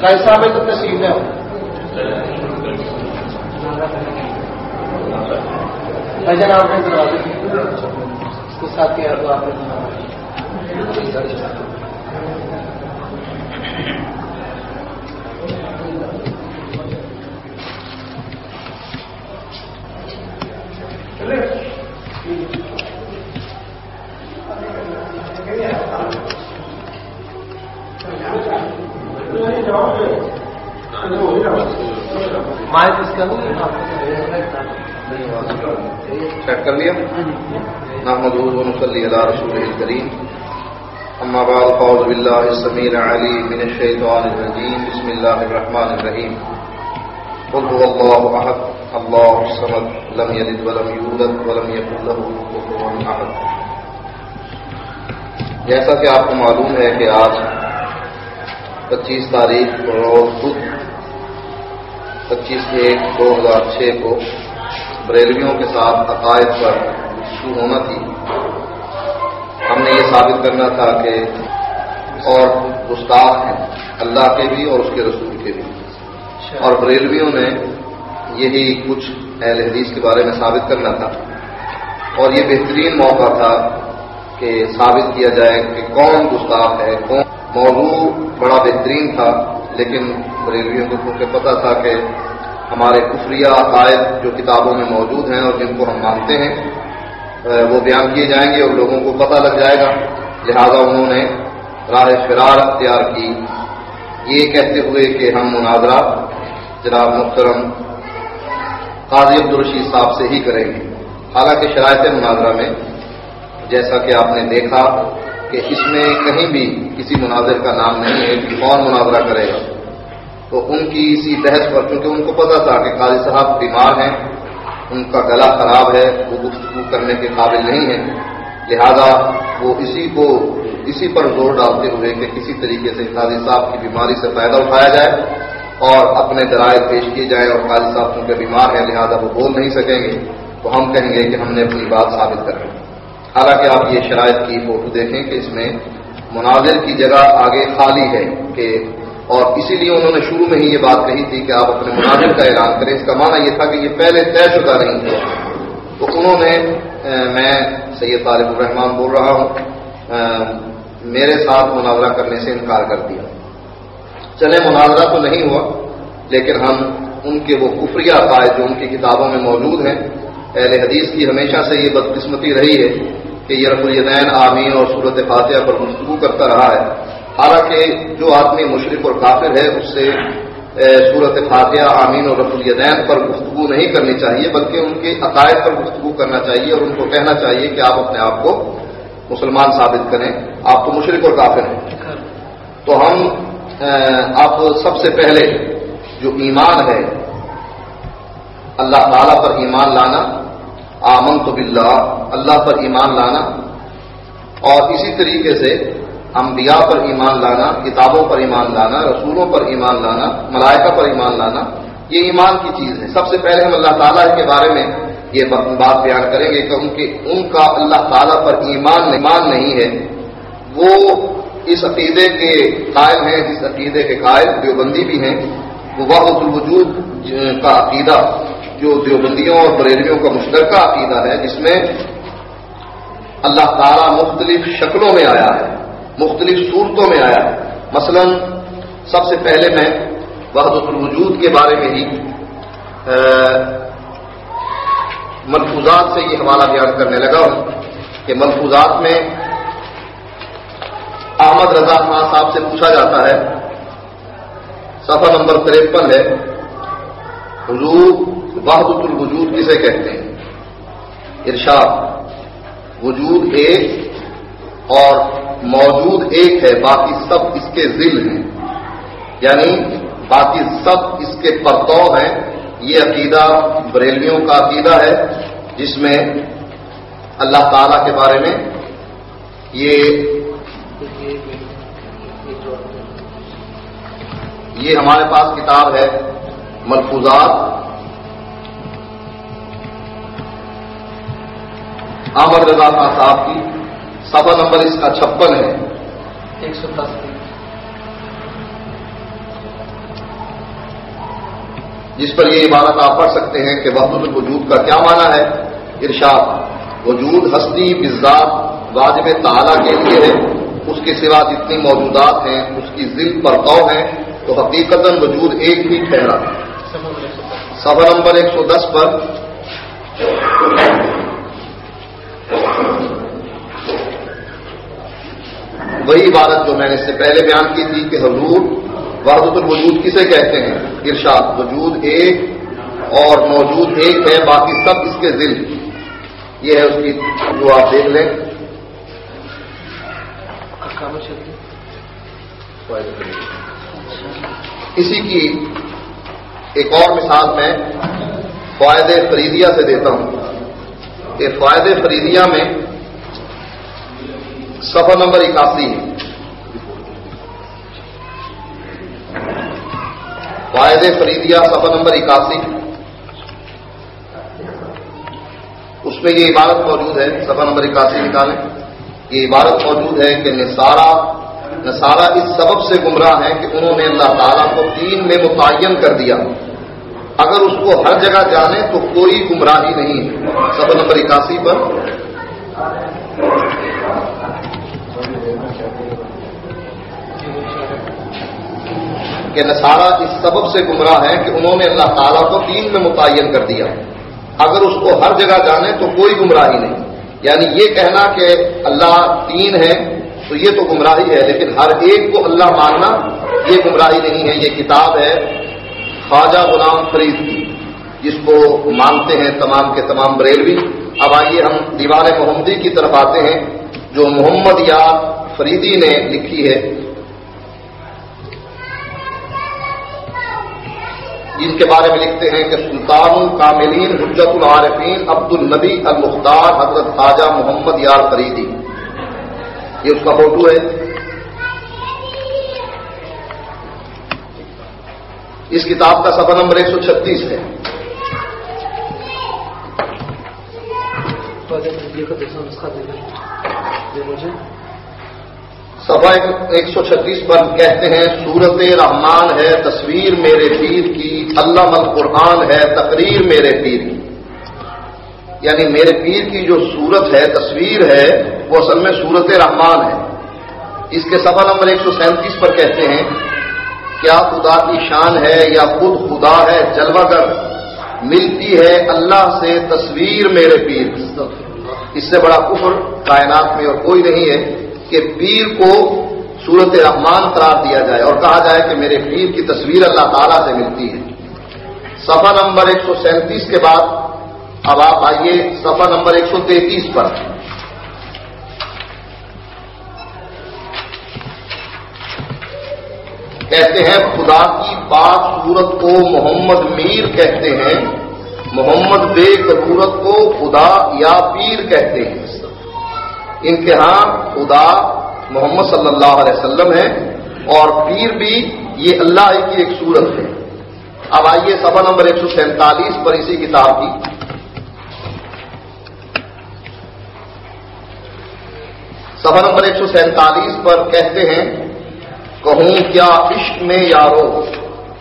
کیسا میں تو تسلیم ہے بھجن آپ نے کروا دی اس کے ساتھ کیا تو آپ نے سیٹ کر لیا۔ محمد صلی اللہ رسول الکریم۔ اما بعد فوز باللہ السمیع العلی من الشیطان الرجیم۔ بسم اللہ الرحمن الرحیم۔ قل هو اللہ احد۔ اللہ الصمد لم یلد ولم یولد ولم یکن له کفوا احد۔ جیسا کہ آپ کو معلوم ہے کہ آج پچیس تاریخ روز بدھ پچیس ایک دو ہزار چھ کو بریلویوں کے ساتھ عقائد پر شروع ہونا تھی۔ ہم نے یہ ثابت کرنا تھا کہ اور گستاخ ہیں اللہ کے بھی اور اس کے رسول کے بھی۔ اور بریلویوں نے یہی کچھ اہل حدیث کے بارے میں ثابت کرنا تھا۔ اور یہ بہترین موقع تھا کہ ثابت کیا جائے کہ کون گستاخ ہے کون موضوع بڑا بہترین تھا، لیکن بریلویوں کو کیونکہ پتا تھا کہ ہمارے کفریہ عقائد جو کتابوں میں موجود ہیں اور جن کو ہم مانتے ہیں وہ بیان کیے جائیں گے اور لوگوں کو پتہ لگ جائے گا۔ لہذا انہوں نے راہ فرار اختیار کی۔ یہ کہتے ہوئے کہ ہم مناظرہ جناب محترم قاضی عبدالرشید صاحب سے ہی کریں گے۔ حالانکہ شرائط مناظرہ میں جیسا کہ آپ نے دیکھا کہ اس میں کہیں بھی کسی مناظر کا نام نہیں ہے کہ کون مناظرہ کرے گا۔ تو ان کی اسی بحث پر، کیونکہ ان کو پتا تھا کہ قاضی صاحب بیمار ہیں، ان کا گلا خراب ہے، وہ گفتگو کرنے کے قابل نہیں ہے لہذا وہ اسی کو اسی پر زور ڈالتے ہوئے کہ کسی طریقے سے قاضی صاحب کی بیماری سے فائدہ اٹھایا جائے اور اپنے درائل پیش کیے جائیں اور قاضی صاحب کیونکہ بیمار ہے لہذا وہ بول نہیں سکیں گے۔ تو ہم کہیں گے کہ ہم نے اپنی بات ثابت کر حالانکہ آپ یہ شرائط کی فوٹو دیکھیں کہ اس میں مناظر کی جگہ آگے خالی ہے کہ اور اسی لیے انہوں نے شروع میں ہی یہ بات کہی تھی کہ آپ اپنے مناظر کا اعلان کریں۔ اس کا معنی یہ تھا کہ یہ پہلے طے شدہ نہیں تھا تو انہوں نے میں سید طالب الرحمان بول رہا ہوں۔ میرے ساتھ مناظرہ کرنے سے انکار کر دیا۔ چلے مناظرہ تو نہیں ہوا، لیکن ہم ان کے وہ کفریہ عقائد جو ان کی کتابوں میں موجود ہیں اہل حدیث کی ہمیشہ سے یہ بدقسمتی رہی ہے کہ یہ رب الدین آمین اور صورت فاتحہ پر گفتگو کرتا رہا ہے۔ حالانکہ جو آدمی مشرق اور کافر ہے، اس سے صورت فاتحہ آمین اور رف الدین پر گفتگو نہیں کرنی چاہیے، بلکہ ان کے عقائد پر گفتگو کرنا چاہیے اور ان کو کہنا چاہیے کہ آپ اپنے آپ کو مسلمان ثابت کریں۔ آپ تو مشرق اور کافر ہیں۔ تو ہم آپ سب سے پہلے جو ایمان ہے اللہ تعالی پر ایمان لانا آمن تو بلّہ اللہ پر ایمان لانا، اور اسی طریقے سے انبیاء پر ایمان لانا، کتابوں پر ایمان لانا، رسولوں پر ایمان لانا، ملائکہ پر ایمان لانا، یہ ایمان کی چیز ہے۔ سب سے پہلے ہم اللہ تعالیٰ کے بارے میں یہ بات بیان کریں گے کہ ان کے ان کا اللہ تعالیٰ پر ایمان ایمان نہیں ہے۔ وہ اس عقیدے کے قائل ہیں، جس عقیدے کے قائل دیوبندی بھی ہیں۔ وہ واحد الوجود کا عقیدہ جو دیوبندیوں اور بریلویوں کا مشترکہ عقیدہ ہے، جس میں اللہ تعالیٰ مختلف شکلوں میں آیا ہے، مختلف صورتوں میں آیا ہے۔ مثلا، سب سے پہلے میں وحدت الوجود کے بارے میں ہی ملفوظات سے یہ حوالہ بیان کرنے لگا ہوں کہ ملفوظات میں احمد رضا خان صاحب سے پوچھا جاتا ہے، صفحہ نمبر تریپن ہے۔ حضور وحدت الوجود کسے کہتے ہیں؟ ارشاد، وجود ایک اور موجود ایک ہے، باقی سب اس کے ذل ہیں۔ یعنی باقی سب اس کے پرتو ہیں۔ یہ عقیدہ بریلویوں کا عقیدہ ہے، جس میں اللہ تعالی کے بارے میں یہ یہ ہمارے پاس کتاب ہے۔ ملفوظات۔ محمد رضا خان صاحب کی صفحہ نمبر اس کا چھپن ہے۔ ایک سو دس جس پر یہ عبارت آپ پڑھ سکتے ہیں کہ وحدت الوجود کا کیا معنی ہے؟ ارشاد وجود ہستی بزاد واجب تعالیٰ کے لیے ہے۔ اس کے سوا جتنی موجودات ہیں اس کی ذل پر قو ہیں تو حقیقت وجود ایک ہی ٹھہرا۔ سفر نمبر ایک سو دس پر۔ وہی عبارت جو میں نے اس سے پہلے بیان کی تھی کہ حضور وحدت الوجود کسے کہتے ہیں؟ ارشاد وجود ایک اور موجود ایک ہے باقی سب اس کے ذل۔ یہ ہے اس کی جو آپ دیکھ لیں۔ اسی کی ایک اور مثال میں فائد فریدیا سے دیتا ہوں کہ فائد فریدیا میں سفر نمبر اکاسی ہے۔ فائد فریدیا سفر نمبر اکاسی۔ اس میں یہ عبارت موجود ہے سفر نمبر اکاسی نکالیں۔ یہ عبارت موجود ہے کہ نصارہ نصارہ اس سبب سے گمراہ ہیں کہ انہوں نے اللہ تعالیٰ کو تین میں متعین کر دیا۔ اگر اس کو ہر جگہ جانے تو کوئی گمراہی نہیں۔ ہے سب نمبر اکاسی پر۔ کہ نصارہ اس سبب سے گمراہ ہیں کہ انہوں نے اللہ تعالیٰ کو تین میں متعین کر دیا۔ اگر اس کو ہر جگہ جانے تو کوئی گمراہی نہیں۔ یعنی یہ کہنا کہ اللہ تین ہے تو یہ تو گمراہی ہے، لیکن ہر ایک کو اللہ ماننا یہ گمراہی نہیں ہے، یہ کتاب ہے خواجہ غلام فرید کی، جس کو مانتے ہیں تمام کے تمام بریلوی۔ اب آئیے ہم دیوان محمدی کی طرف آتے ہیں، جو محمد یا فریدی نے لکھی ہے۔ جن کے بارے میں لکھتے ہیں کہ سلطان کاملین حجت العارفین عبد النبی المختار حضرت خواجہ محمد یار فریدی۔ یہ اس کا فوٹو ہے۔ اس کتاب کا سفر نمبر ایک سو چھتیس ہے۔ سفا ایک سو چھتیس پر کہتے ہیں سورت رحمان ہے تصویر میرے پیر کی اللہ قرآن ہے تقریر میرے پیر کی۔ یعنی میرے پیر کی جو صورت ہے تصویر ہے وہ اصل میں صورت رحمان ہے۔ اس کے سفا نمبر ایک سو سینتیس پر کہتے ہیں، کیا خدا کی شان ہے یا خود خدا ہے جلوہ گر ملتی ہے اللہ سے تصویر میرے پیر۔ اس سے بڑا کفر کائنات میں اور کوئی نہیں ہے کہ پیر کو صورت رحمان قرار دیا جائے اور کہا جائے کہ میرے پیر کی تصویر اللہ تعالیٰ سے ملتی ہے۔ سفا نمبر ایک سو سینتیس کے بعد، اب آپ آئیے سفا نمبر ایک سو تینتیس پر۔ کہتے ہیں، خدا کی پاک صورت کو محمد میر کہتے ہیں۔ محمد بے ضرورت کو خدا یا پیر کہتے ہیں۔ ان کے ہاں خدا محمد صلی اللہ علیہ وسلم ہے اور پیر بھی یہ اللہ کی ایک صورت ہے۔ اب آئیے سبا نمبر ایک سو سینتالیس پر اسی کتاب کی۔ سفا نمبر ایک سو سینتالیس پر کہتے ہیں کہوں کیا عشق میں یارو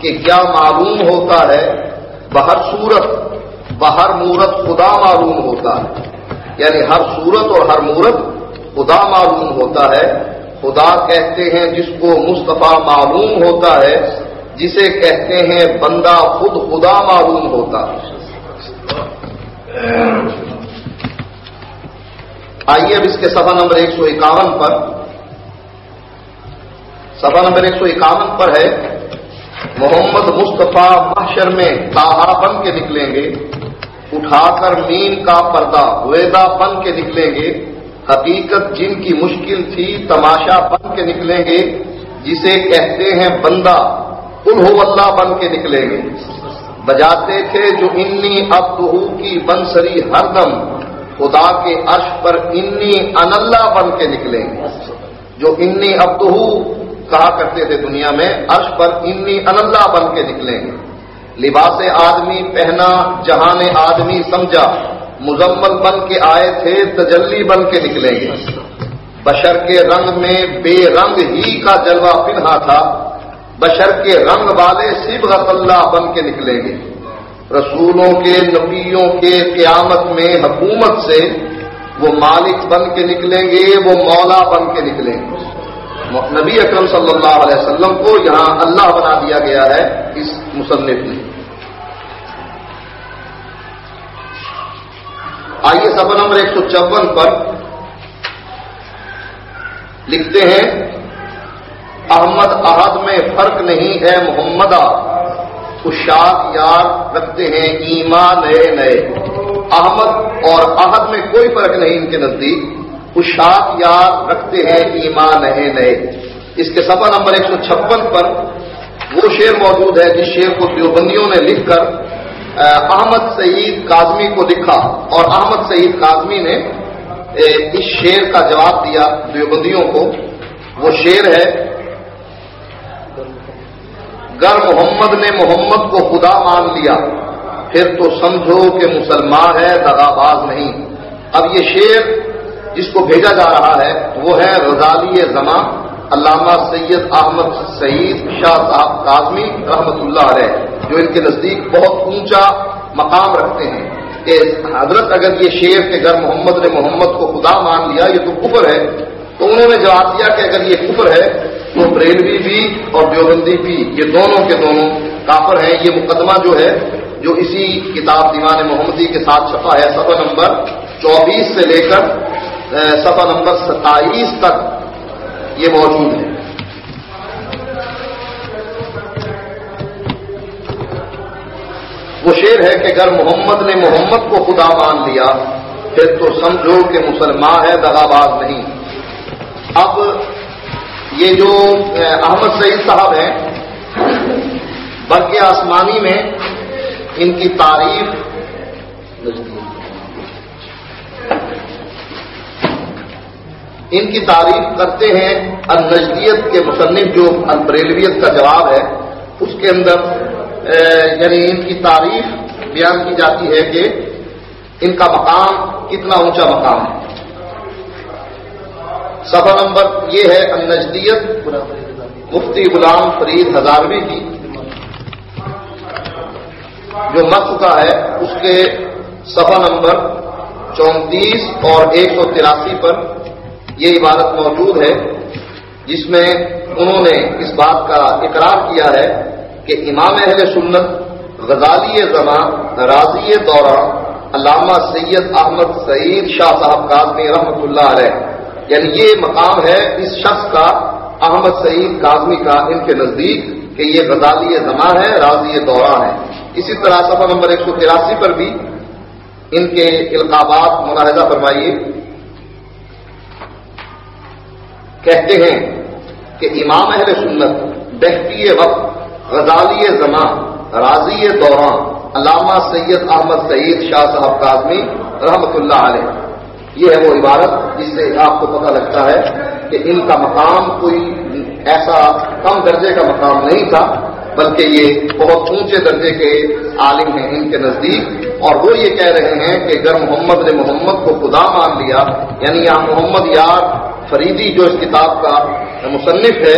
کہ کیا معلوم ہوتا ہے؟ بہر صورت، بہر مورت خدا معلوم ہوتا ہے۔ یعنی ہر صورت اور ہر مورت خدا معلوم ہوتا ہے۔ خدا کہتے ہیں جس کو مصطفیٰ معلوم ہوتا ہے، جسے کہتے ہیں بندہ خود خدا معلوم ہوتا ہے۔ آئیے اب اس کے سفا نمبر ایک سو اکاون پر۔ سفا نمبر ایک سو اکاون پر ہے۔ محمد مصطفیٰ محشر میں تاہا بن کے نکلیں گے۔ اٹھا کر مین کا پردہ ویدا بن کے نکلیں گے۔ حقیقت جن کی مشکل تھی تماشا بن کے نکلیں گے۔ جسے کہتے ہیں بندہ انہوں اللہ بن کے نکلیں گے۔ بجاتے تھے جو انی اب کی بنسری ہر دم خدا کے عرش پر انی ان اللہ بن کے نکلیں گے۔ جو انی اب کہا کرتے تھے دنیا میں، عرش پر انی اللہ بن کے نکلیں گے۔ لباس آدمی پہنا، جہان آدمی سمجھا، مزمل بن کے آئے تھے، تجلی بن کے نکلیں گے۔ بشر کے رنگ میں بے رنگ ہی کا جلوہ پنہا تھا۔ بشر کے رنگ والے سبغت اللہ بن کے نکلیں گے۔ رسولوں کے، نبیوں کے قیامت میں حکومت سے وہ مالک بن کے نکلیں گے، وہ مولا بن کے نکلیں گے۔ نبی اکرم صلی اللہ علیہ وسلم کو یہاں اللہ بنا دیا گیا ہے اس مصنف نے۔ آئیے سفر نمبر ایک سو چون پر لکھتے ہیں، احمد احد میں فرق نہیں ہے محمدہ۔ اشاق یار رکھتے ہیں، ایمان نئے نئے۔ احمد اور احد میں کوئی فرق نہیں ان کے نزدیک۔ اشاق یار رکھتے ہیں ایمان نئے نئے۔ اس کے سفر نمبر ایک سو چھپن پر وہ شعر موجود ہے جس شعر کو دیوبندیوں نے لکھ کر احمد سعید کاظمی کو لکھا۔ اور احمد سعید کاظمی نے اس شعر کا جواب دیا دیوبندیوں کو۔ وہ شعر ہے، گر محمد نے محمد کو خدا مان لیا، پھر تو سمجھو کہ مسلمان ہے دغاباز نہیں۔ اب یہ شعر جس کو بھیجا جا رہا ہے، وہ ہے رضالی زماں علامہ سید احمد سعید شاہ صاحب کاظمی رحمت اللہ علیہ، جو ان کے نزدیک بہت اونچا مقام رکھتے ہیں۔ کہ حضرت اگر یہ شیر کے گھر محمد نے محمد کو خدا مان لیا، یہ تو کفر ہے۔ تو انہوں نے جواب دیا کہ اگر یہ کفر ہے، تو بریلوی بھی اور دیوبندی بھی، یہ دونوں کے دونوں کافر ہیں۔ یہ مقدمہ جو ہے، جو اسی کتاب دیوان محمدی کے ساتھ چھپا ہے سفر نمبر چوبیس سے لے کر سفر نمبر ستائیس تک یہ موجود ہے۔ وہ شعر ہے کہ اگر محمد نے محمد کو خدا مان لیا، پھر تو سمجھو کہ مسلمان ہے دغاباز نہیں۔ اب یہ جو احمد سعید صاحب ہیں برق آسمانی میں ان کی تعریف ان کی تعریف کرتے ہیں النجدیت کے مصنف جو البریلویت کا جواب ہے، اس کے اندر یعنی ان کی تعریف بیان کی جاتی ہے کہ ان کا مقام کتنا اونچا مقام ہے۔ سفا نمبر یہ ہے، النجدیت مفتی غلام فرید ہزاروی کی۔ جو مر چکا ہے، اس کے سفا نمبر چونتیس اور ایک سو تراسی پر یہ عبادت موجود ہے جس میں انہوں نے اس بات کا اقرار کیا ہے کہ امام اہل سنت، غزالی زمان راضی دوران علامہ سید احمد سعید شاہ صاحب کاظمی رحمۃ اللہ علیہ۔ یعنی یہ مقام ہے اس شخص کا، احمد سعید کاظمی کا، ان کے نزدیک کہ یہ غزالی زمان ہے، راضی دوران ہے۔ اسی طرح سفر نمبر ایک سو تراسی پر بھی ان کے القابات ملاحظہ فرمائیے۔ کہتے ہیں کہ امام اہل سنت بہتی وقت غزالی زمان، راضی دوران علامہ سید احمد سعید شاہ صاحب کاظمی رحمت اللہ علیہ۔ یہ ہے وہ عبارت جس سے آپ کو پتہ لگتا ہے کہ ان کا مقام کوئی ایسا کم درجے کا مقام نہیں تھا۔ بلکہ یہ بہت اونچے درجے کے عالم ہیں ان کے نزدیک، اور وہ یہ کہہ رہے ہیں کہ اگر محمد نے محمد کو خدا مان لیا یعنی یہاں محمد یار فریدی جو اس کتاب کا مصنف ہے،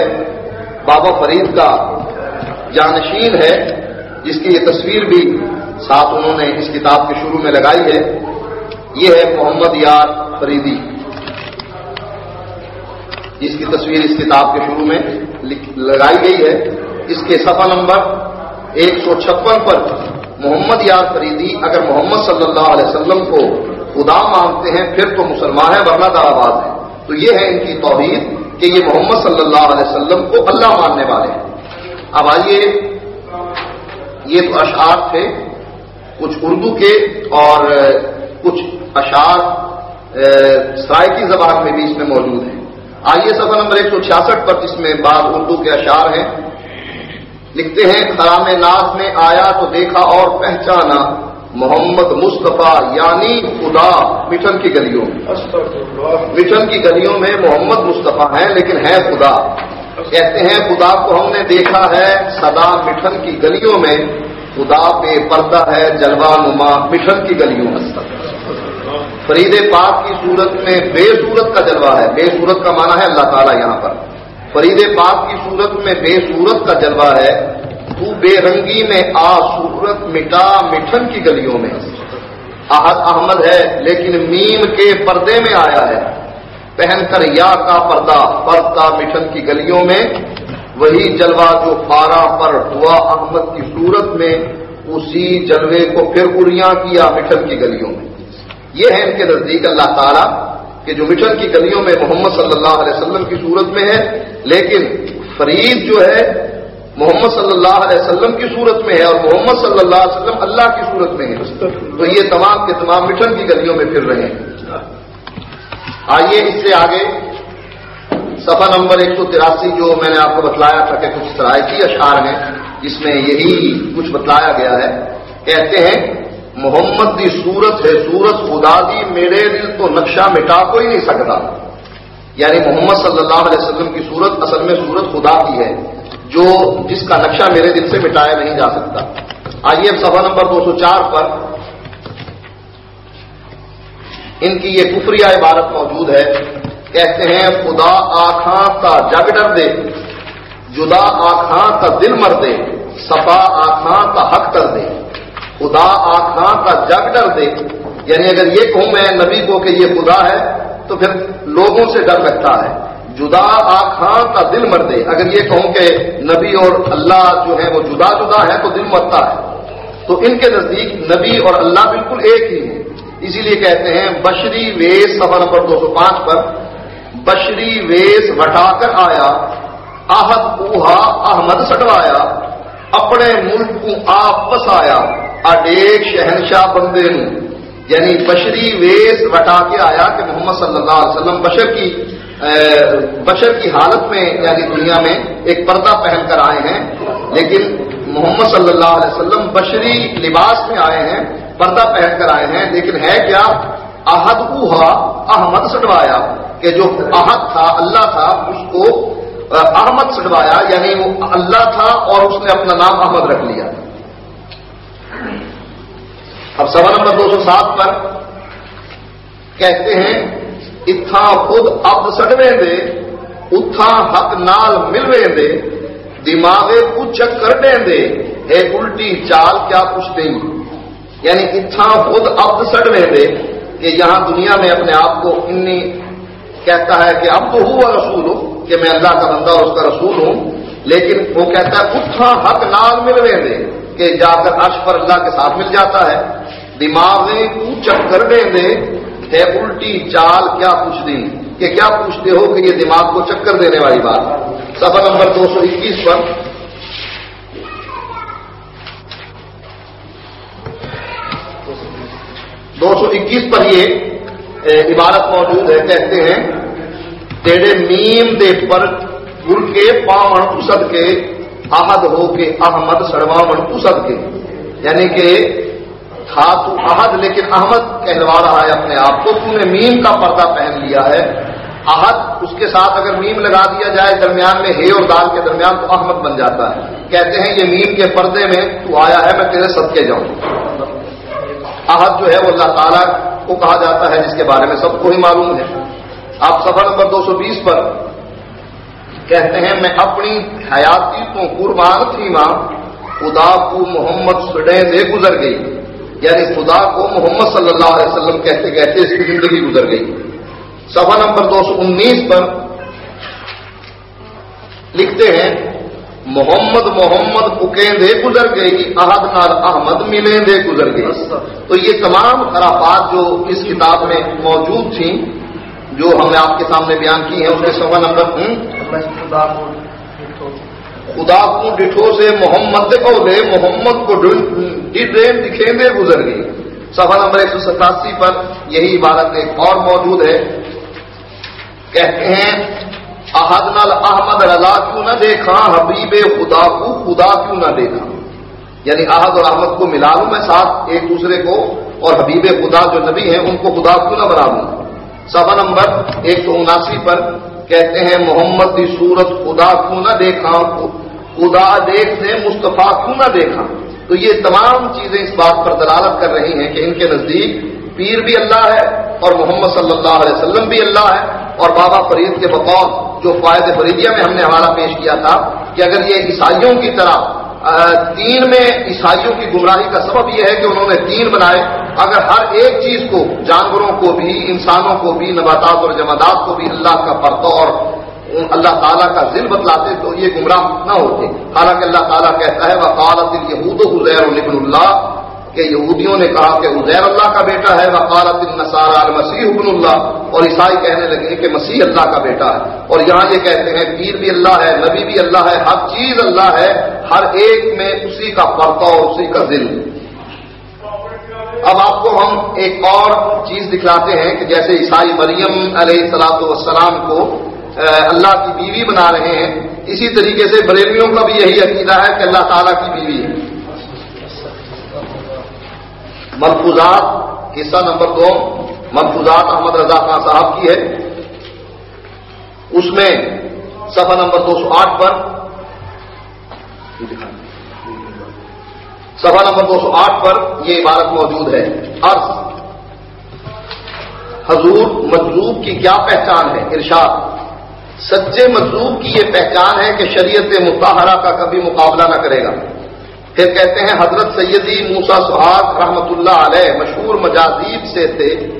بابا فرید کا جانشین ہے، جس کی یہ تصویر بھی ساتھ انہوں نے اس کتاب کے شروع میں لگائی ہے، یہ ہے محمد یار فریدی۔ جس کی تصویر اس کتاب کے شروع میں لگائی گئی ہے۔ اس کے صفحہ نمبر ایک سو چھپن پر محمد یار فریدی اگر محمد صلی اللہ علیہ وسلم کو خدا مانتے ہیں، پھر تو مسلمان ہے ورنہ آباد ہے تو یہ ہے ان کی توحید کہ یہ محمد صلی اللہ علیہ وسلم کو اللہ ماننے والے ہیں۔ اب آئیے، یہ تو اشعار تھے، کچھ اردو کے اور کچھ اشعار سرائکی زبان میں بھی اس میں موجود ہیں۔ آئیے سفر نمبر ایک سو چھیاسٹھ پر جس میں بعض اردو کے اشعار ہیں۔ لکھتے ہیں خرام ناز میں آیا تو دیکھا اور پہچانا۔ محمد مصطفیٰ یعنی خدا مٹھن کی گلیوں مٹھن کی گلیوں میں محمد مصطفیٰ ہیں لیکن ہے خدا۔ کہتے ہیں خدا کو ہم نے دیکھا ہے سدا مٹھن کی گلیوں میں۔ خدا پہ پردہ ہے جلوہ نما مٹھن کی گلیوں میں۔ فرید پاک کی صورت میں بے صورت کا جلوہ ہے۔ بے صورت کا معنی ہے اللہ تعالیٰ یہاں پر۔ فرید پاک کی صورت میں بے صورت کا جلوہ ہے، تو بے رنگی میں آ صورت مٹا مٹھن کی گلیوں میں۔ احد احمد ہے، لیکن میم کے پردے میں آیا ہے۔ پہن کر یا کا پردہ پرتا مٹھن کی گلیوں میں۔ وہی جلوہ جو پارا پر ہوا احمد کی صورت میں، اسی جلوے کو پھر اڑیاں کیا مٹھن کی گلیوں میں۔ یہ ہے ان کے نزدیک اللہ تعالیٰ۔ کہ جو مٹن کی گلیوں میں محمد صلی اللہ علیہ وسلم کی صورت میں ہے، لیکن فرید جو ہے، محمد صلی اللہ علیہ وسلم کی صورت میں ہے اور محمد صلی اللہ علیہ وسلم اللہ کی صورت میں ہے۔ تو یہ تمام کے تمام مٹن کی گلیوں میں پھر رہے ہیں۔ آئیے اس سے آگے۔ سفا نمبر ایک سو تراسی جو میں نے آپ کو بتلایا تھا کہ کچھ سرائکی اشعار ہیں، جس میں یہی کچھ بتلایا گیا ہے۔ کہتے ہیں محمد دی صورت ہے، صورت خدا دی، میرے دل تو نقشہ مٹا کو ہی نہیں سکتا۔ یعنی محمد صلی اللہ علیہ وسلم کی صورت اصل میں صورت خدا کی ہے، جو جس کا نقشہ میرے دل سے مٹایا نہیں جا سکتا۔ آئیے اب سفا نمبر دو سو چار پر۔ ان کی یہ کفریہ عبارت موجود ہے۔ کہتے ہیں، خدا آخاں کا جگ ڈر دے جدا آخاں کا دل مر دے سفا آخاں کا حق کر دے۔ خدا آخاں کا جگ ڈر دے۔ یعنی اگر یہ کہوں میں نبی کو کہ یہ خدا ہے، تو پھر لوگوں سے ڈر لگتا ہے۔ جدا آخاں کا دل مر دے اگر یہ کہوں کہ نبی اور اللہ جو ہے وہ جدا جدا ہے تو دل مرتا ہے۔ تو ان کے نزدیک نبی اور اللہ بالکل ایک ہی ہے اسی لیے کہتے ہیں، بشری ویس سفر نمبر دو سو پانچ پر، بشری ویس ہٹا کر آیا، آہد اوہا احمد سٹوایا، اپنے ملک کو آپ بسایا اڈیک شہنشاہ بندے نو یعنی بشری ویس وٹا کے آیا کہ محمد صلی اللہ علیہ وسلم بشر کی بشر کی حالت میں یعنی دنیا میں ایک پردہ پہن کر آئے ہیں۔ لیکن محمد صلی اللہ علیہ وسلم بشری لباس میں آئے ہیں، پردہ پہن کر آئے ہیں۔ لیکن ہے کیا؟ احد اوہا احمد سٹوایا۔ کہ جو احد تھا، اللہ تھا، اس کو احمد سٹوایا یعنی وہ اللہ تھا اور اس نے اپنا نام احمد رکھ لیا۔ اب سوا نمبر دو سو سات پر کہتے ہیں، اتھا خود اب سڑویں دے، اتھا حق نال ملوے دے، دماغ کچھ کر دیں دے ہے الٹی چال کیا کچھ دیں یعنی اتھا خود اب سڑویں دے کہ یہاں دنیا میں اپنے آپ کو انی کہتا ہے کہ اب تو ہوا رسول ہوں کہ میں اللہ کا بندہ اور اس کا رسول ہوں۔ لیکن وہ کہتا ہے، اتھا حق نال ملوے دے، کہ جا کر عرش پر اللہ کے ساتھ مل جاتا ہے۔ دماغیں پوچھ کر دیں دے ہے الٹی چال کیا پوچھ دی کہ کیا پوچھتے ہو کہ یہ دماغ کو چکر دینے والی بات؟ سفر نمبر دو سو اکیس پر۔ دو سو اکیس پر یہ عبارت موجود ہے، کہتے ہیں، تیرے نیم دے پر گر کے پاون اسد کے، احد ہو کے احمد سڑواون اسد کے۔ یعنی کہ تھا تو احد، لیکن احمد کہلوا رہا ہے اپنے آپ کو۔ تو نے میم کا پردہ پہن لیا ہے۔ احد، اس کے ساتھ اگر میم لگا دیا جائے درمیان میں ہے اور دال کے درمیان، تو احمد بن جاتا ہے۔ کہتے ہیں یہ میم کے پردے میں تو آیا ہے، میں تیرے سب کے جاؤں۔ احد جو ہے وہ اللہ تعالیٰ کو کہا جاتا ہے، جس کے بارے میں سب کو ہی معلوم ہے۔ آپ سفر نمبر دو سو بیس پر کہتے ہیں، میں اپنی حیاتی تو قربان تھی ماں، خدا کو محمد سڈے دے گزر گئی۔ یعنی خدا کو محمد صلی اللہ علیہ وسلم کہتے کہتے اس کی زندگی گزر گئی۔ سفا نمبر دو سو انیس پر لکھتے ہیں، محمد محمد پکیندے گزر گئی، احد نال احمد ملیں گزر گئی۔ تو یہ تمام خرافات جو اس کتاب میں موجود تھیں، جو ہم نے آپ کے سامنے بیان کی ہیں، اس میں سوا نمبر خدا کو ڈٹھو سے محمد کو دے محمد کو ڈرین دکھیں گزر گئی سفا نمبر ایک سو ستاسی پر یہی عبارت ایک اور موجود ہے۔ کہتے ہیں احد نال احمد رضا کیوں نہ دیکھا، حبیب خدا کو خدا کیوں نہ دیکھا۔ یعنی احد اور احمد کو ملا لوں میں ساتھ ایک دوسرے کو اور حبیب خدا جو نبی ہیں، ان کو خدا کیوں نہ بنا لوں۔ سفا نمبر ایک سو اناسی پر کہتے ہیں، محمد کی صورت خدا کیوں نہ دیکھا خدا دیکھ سے مصطفیٰ کیوں نہ دیکھا۔ تو یہ تمام چیزیں اس بات پر دلالت کر رہی ہیں کہ ان کے نزدیک پیر بھی اللہ ہے اور محمد صلی اللہ علیہ وسلم بھی اللہ ہے اور بابا فرید کے بقول جو فائد فریدیہ میں ہم نے حوالہ پیش کیا تھا کہ اگر یہ عیسائیوں کی طرح دین میں عیسائیوں کی گمراہی کا سبب یہ ہے کہ انہوں نے دین بنائے، اگر ہر ایک چیز کو، جانوروں کو بھی، انسانوں کو بھی، نباتات اور جمادات کو بھی اللہ کا پرتو اور اللہ تعالیٰ کا ذل بتلاتے تو یہ گمراہ نہ ہوتے۔ حالانکہ اللہ تعالیٰ کہتا ہے وہ قالت یہود حزیر البن اللہ، کہ یہودیوں نے کہا کہ عزیر اللہ کا بیٹا ہے وہ قالت النصارى المسیح ابن اللہ، اور عیسائی کہنے لگے کہ مسیح اللہ کا بیٹا ہے۔ اور یہاں یہ کہتے ہیں، پیر بھی اللہ ہے، نبی بھی اللہ ہے، ہر چیز اللہ ہے، ہر ایک میں اسی کا پرتا اور اسی کا ذل۔ اب آپ کو ہم ایک اور چیز دکھلاتے ہیں، کہ جیسے عیسائی مریم علیہ سلاۃ والسلام کو اللہ کی بیوی بنا رہے ہیں۔ اسی طریقے سے بریلیوں کا بھی یہی عقیدہ ہے کہ اللہ تعالیٰ کی بیوی ہے۔ ملفوظات، حصہ نمبر دو، ملفوظات احمد رضا خان صاحب کی ہے۔ اس میں صفحہ نمبر دو سو آٹھ پر، صفحہ نمبر دو سو آٹھ پر یہ عبارت موجود ہے۔ عرض، حضور مجلوب کی کیا پہچان ہے؟ ارشاد۔ سچے مزدور کی یہ پہچان ہے کہ شریعت متحرہ کا کبھی مقابلہ نہ کرے گا۔ پھر کہتے ہیں حضرت سیدی موسا سہاگ رحمت اللہ علیہ مشہور مجازیب سے تھے۔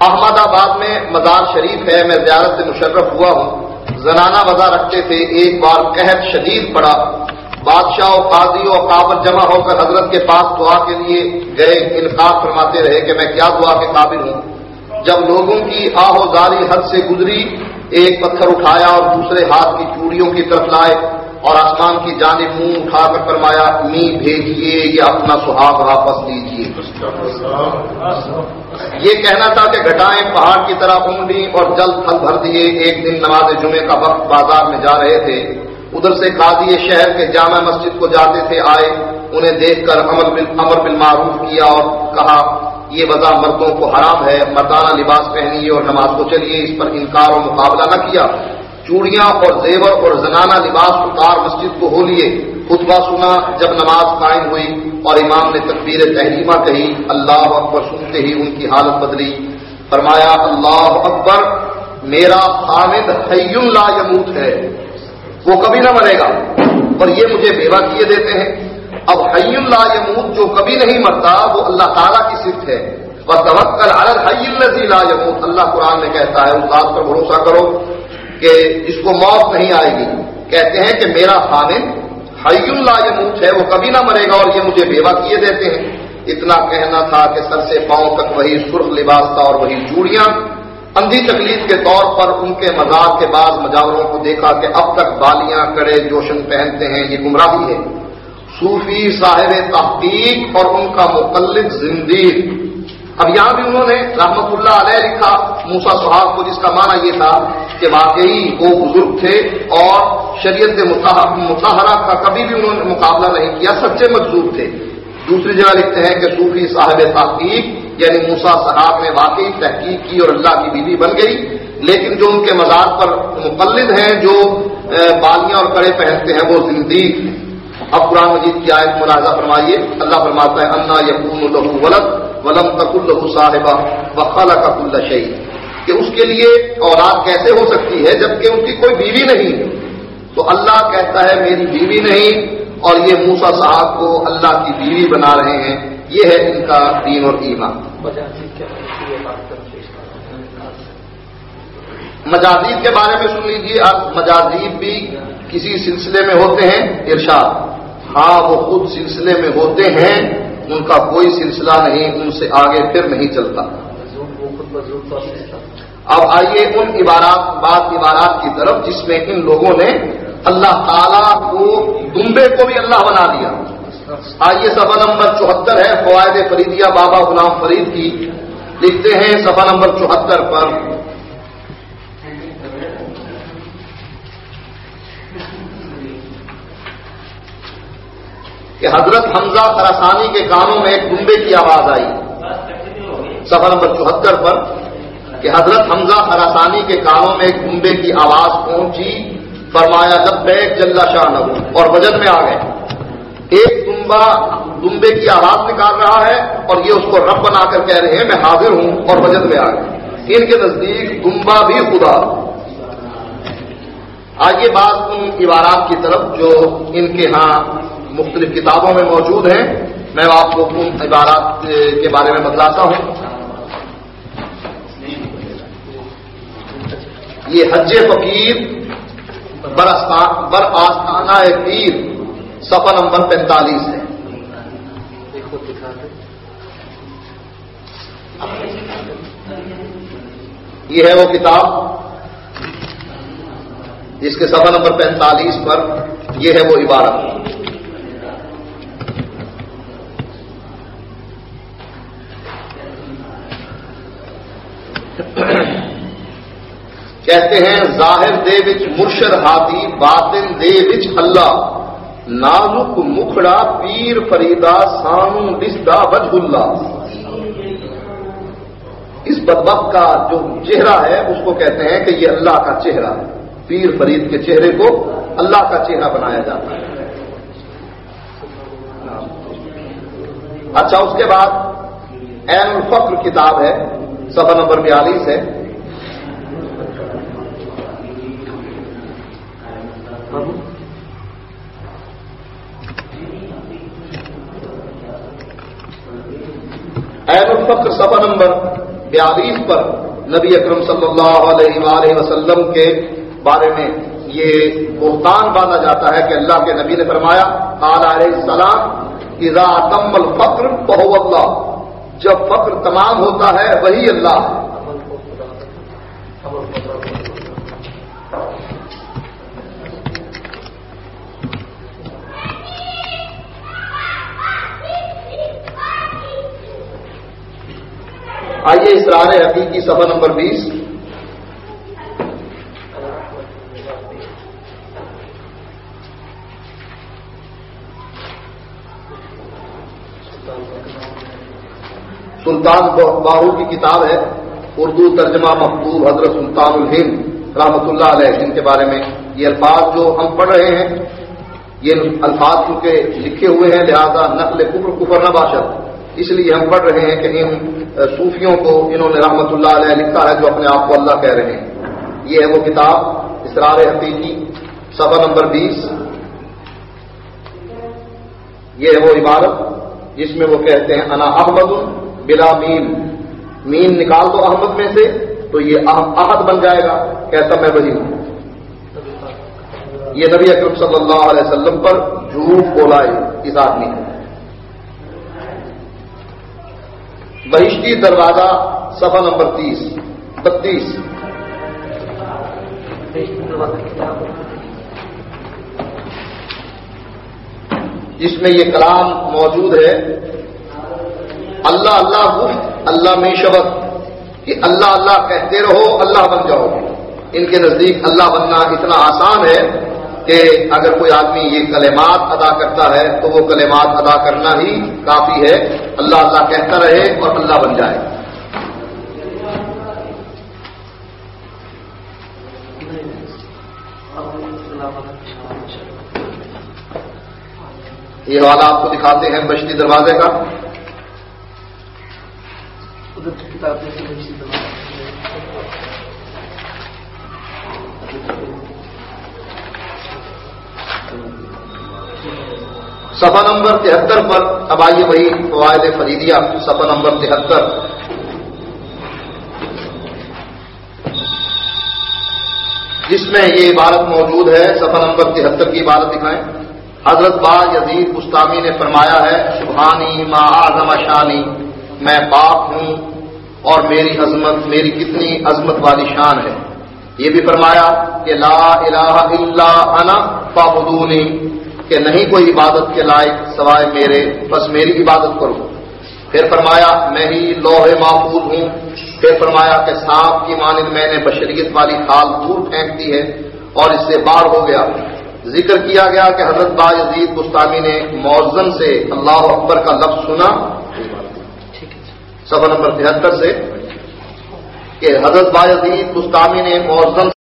احمد آباد میں مزار شریف ہے، میں زیارت سے مشرف ہوا ہوں۔ زنانہ وضع رکھتے تھے، ایک بار قحط شدید پڑا۔ بادشاہ و قاضی و قابل جمع ہو کر حضرت کے پاس دعا کے لیے گئے۔ انقاب فرماتے رہے کہ میں کیا دعا کے قابل ہوں۔ جب لوگوں کی آہو زاری حد سے گزری ایک پتھر اٹھایا اور دوسرے ہاتھ کی چوڑیوں کی طرف لائے اور آسمان کی جانب منہ اٹھا کر فرمایا می بھیجیے یا اپنا سہاگ واپس لیجیے یہ کہنا تھا کہ گھٹائیں پہاڑ کی طرح اونڈی اور جلد تھل بھر دیے۔ ایک دن نماز جمعے کا وقت بازار میں جا رہے تھے۔ ادھر سے قاضی شہر کے جامع مسجد کو جاتے تھے، آئے، انہیں دیکھ کر امر بالمعروف کیا اور کہا، یہ وضع مردوں کو حرام ہے، مردانہ لباس پہنیے اور نماز کو چلیے، اس پر انکار و مقابلہ نہ کیا۔ چوڑیاں اور زیور اور زنانہ لباس اتار مسجد کو ہو لیے۔ خطبہ سنا، جب نماز قائم ہوئی اور امام نے تقبیر تحریمہ کہی، اللہ اکبر سنتے ہی ان کی حالت بدلی۔ فرمایا، اللہ اکبر، میرا حامد حی لا یموت ہے۔ وہ کبھی نہ مرے گا۔ اور یہ مجھے بیوہ کیے دیتے ہیں۔ اب حی اللہ یموت جو کبھی نہیں مرتا، وہ اللہ تعالیٰ کی صفت ہے۔ بس توکل عالت حی الزی لا اللہ قرآن میں کہتا ہے، اس بات پر بھروسہ کرو کہ اس کو موت نہیں آئے گی۔ کہتے ہیں کہ میرا خامن حی اللہ یموت ہے، وہ کبھی نہ مرے گا۔ اور یہ مجھے بیوہ کیے دیتے ہیں۔ اتنا کہنا تھا کہ سر سے پاؤں تک وہی سرخ لباس تھا اور وہی چوڑیاں۔ اندھی تکلیف کے طور پر ان کے مزاق کے بعد مجاوروں کو دیکھا کہ اب تک بالیاں، کڑے، جوشن پہنتے ہیں، یہ گمراہی ہے۔ صوفی صاحب تحقیق اور ان کا متعلق زندگی۔ اب یہاں بھی انہوں نے رحمت اللہ علیہ لکھا موسا صحاب کو جس کا معنی یہ تھا کہ واقعی وہ بزرگ تھے اور شریعت متحرہ کا کبھی بھی انہوں نے مقابلہ نہیں کیا، سچے مجذوب تھے۔ دوسری جگہ لکھتے ہیں کہ صوفی صاحب تحقیق یعنی موسا صحاب نے واقعی تحقیق کی اور اللہ کی بیوی بن گئی، لیکن جو ان کے مزاق پر مقلد ہیں، جو بالیاں اور کڑے پہنتے ہیں، وہ زندگی اب قرآن مجید کی آیت ملاحظہ فرمائیے۔ اللہ فرماتا ہے، انا یقون الحو ولد ولم تک الحو صاحبہ وخلا کا کل کہ اس کے لیے اولاد کیسے ہو سکتی ہے جبکہ ان کی کوئی بیوی نہیں۔ تو اللہ کہتا ہے، میری بیوی نہیں، اور یہ موسا صاحب کو اللہ کی بیوی بنا رہے ہیں۔ یہ ہے ان کا دین اور ایمان۔ مجازیب کے بارے میں سن لیجیے اب مجازیب بھی کسی سلسلے میں ہوتے ہیں ارشاد۔ ہاں وہ خود سلسلے میں ہوتے ہیں ان کا کوئی سلسلہ نہیں ان سے آگے پھر نہیں چلتا۔ اب آئیے ان عبارات بات عبارات کی طرف جس میں ان لوگوں نے اللہ تعالی کو دمبے کو بھی اللہ بنا دیا۔ آئیے سفا نمبر چوہتر ہے فوائد فریدیا بابا غلام فرید کی۔ لکھتے ہیں سفا نمبر چوہتر پر۔ کہ حضرت حمزہ خراسانی کے کانوں میں ایک ڈمبے کی آواز آئی۔ سفر نمبر چوہتر پر۔ کہ حضرت حمزہ خراسانی کے کانوں میں ایک ڈمبے کی آواز پہنچی۔ فرمایا جب بیگ جلا شاہ نہ اور وجن میں آ گئے۔ ایک دمبا دمبے کی آواز نکال رہا ہے اور یہ اس کو رب بنا کر کہہ رہے ہیں، میں حاضر ہوں اور وجد میں آ گئے ان کے نزدیک دمبا بھی خدا۔ آئیے بات ان عبارات کی طرف جو ان کے ہاں مختلف کتابوں میں موجود ہیں۔ میں آپ کو ان عبارات کے بارے میں بتلاتا ہوں۔ یہ حج فقیر بر آستانہ پیر۔ سفر نمبر پینتالیس ہے۔ یہ ہے وہ کتاب جس کے سفر نمبر پینتالیس پر یہ ہے وہ عبارت۔ کہتے ہیں، ظاہر دے وچ مرشد ہاتھی باطن دے وچ اللہ۔ نازک مکھڑا پیر فریدا سانو دسدا وجہ اللہ۔ اس بدبخت کا جو چہرہ ہے، اس کو کہتے ہیں کہ یہ اللہ کا چہرہ ہے۔ پیر فرید کے چہرے کو اللہ کا چہرہ بنایا جاتا ہے۔ اچھا اس کے بعد این الفقر کتاب ہے سفر نمبر بیالیس ہے۔ این الفقر نمبر بیالیس پر نبی اکرم صلی اللہ علیہ وآلہ وسلم کے بارے میں یہ بہتان باندھا جاتا ہے کہ اللہ کے نبی نے فرمایا علیہ السلام، اذا تم الفقر بہو اللہ۔ جب فقر تمام ہوتا ہے، وہی اللہ۔ آئیے اسرار حقیقی سفر نمبر بیس۔ سلطان باہو کی کتاب ہے، اردو ترجمہ مقبول حضرت سلطان الہند رحمۃ اللہ علیہ جن کے بارے میں۔ یہ الفاظ جو ہم پڑھ رہے ہیں، یہ الفاظ چونکہ لکھے ہوئے ہیں، لہذا نقل کفر کفر نہ باشد۔ اس لیے ہم پڑھ رہے ہیں کہ ان صوفیوں کو انہوں نے رحمت اللہ علیہ لکھا ہے جو اپنے آپ کو اللہ کہہ رہے ہیں۔ یہ ہے وہ کتاب، اسرار حقیقی سفر نمبر بیس۔ یہ ہے وہ عبارت جس میں وہ کہتے ہیں، انا احمد بلا مین مین نکال دو احمد میں سے تو یہ احد بن جائے گا۔ کہتا میں وہی ہوں؟ یہ نبی اکرم صلی اللہ علیہ وسلم پر جھوٹ بولا اس آدمی نے بہشتی دروازہ، صفحہ نمبر تیس، بتیس۔ جس میں یہ کلام موجود ہے، اللہ اللہ گفت، اللہ میں شبت، کہ اللہ اللہ کہتے رہو، اللہ بن جاؤ۔ ان کے نزدیک اللہ بننا اتنا آسان ہے کہ اگر کوئی آدمی یہ کلمات ادا کرتا ہے تو وہ کلمات ادا کرنا ہی کافی ہے۔ اللہ اللہ کہتا رہے اور اللہ بن جائے۔ یہ والا آپ کو دکھاتے ہیں بشتی دروازے کا۔ سفا نمبر تہتر پر اب آئیے وہی فوائد فریدیا سفا نمبر تہتر۔ جس میں یہ عبارت موجود ہے سفا نمبر تہتر کی عبارت دکھائیں۔ حضرت با یزید گستامی نے فرمایا ہے، سبحانی ما اعظم شانی، میں پاک ہوں اور میری عظمت، میری کتنی عظمت والی شان ہے۔ یہ بھی فرمایا کہ لا الہ الا انا فابدونی کہ نہیں کوئی عبادت کے لائق سوائے میرے بس میری عبادت کرو۔ پھر فرمایا میں ہی لوہے محفوظ ہوں۔ پھر فرمایا کہ سانپ کی مانند میں نے بشریت والی خال دور پھینک دی ہے اور اس سے بار ہو گیا۔ ذکر کیا گیا کہ حضرت با یزید گستامی نے موزن سے اللہ اکبر کا لفظ سنا۔ سفر نمبر تہتر سے کہ حضرت با یزید گستامی نے موزن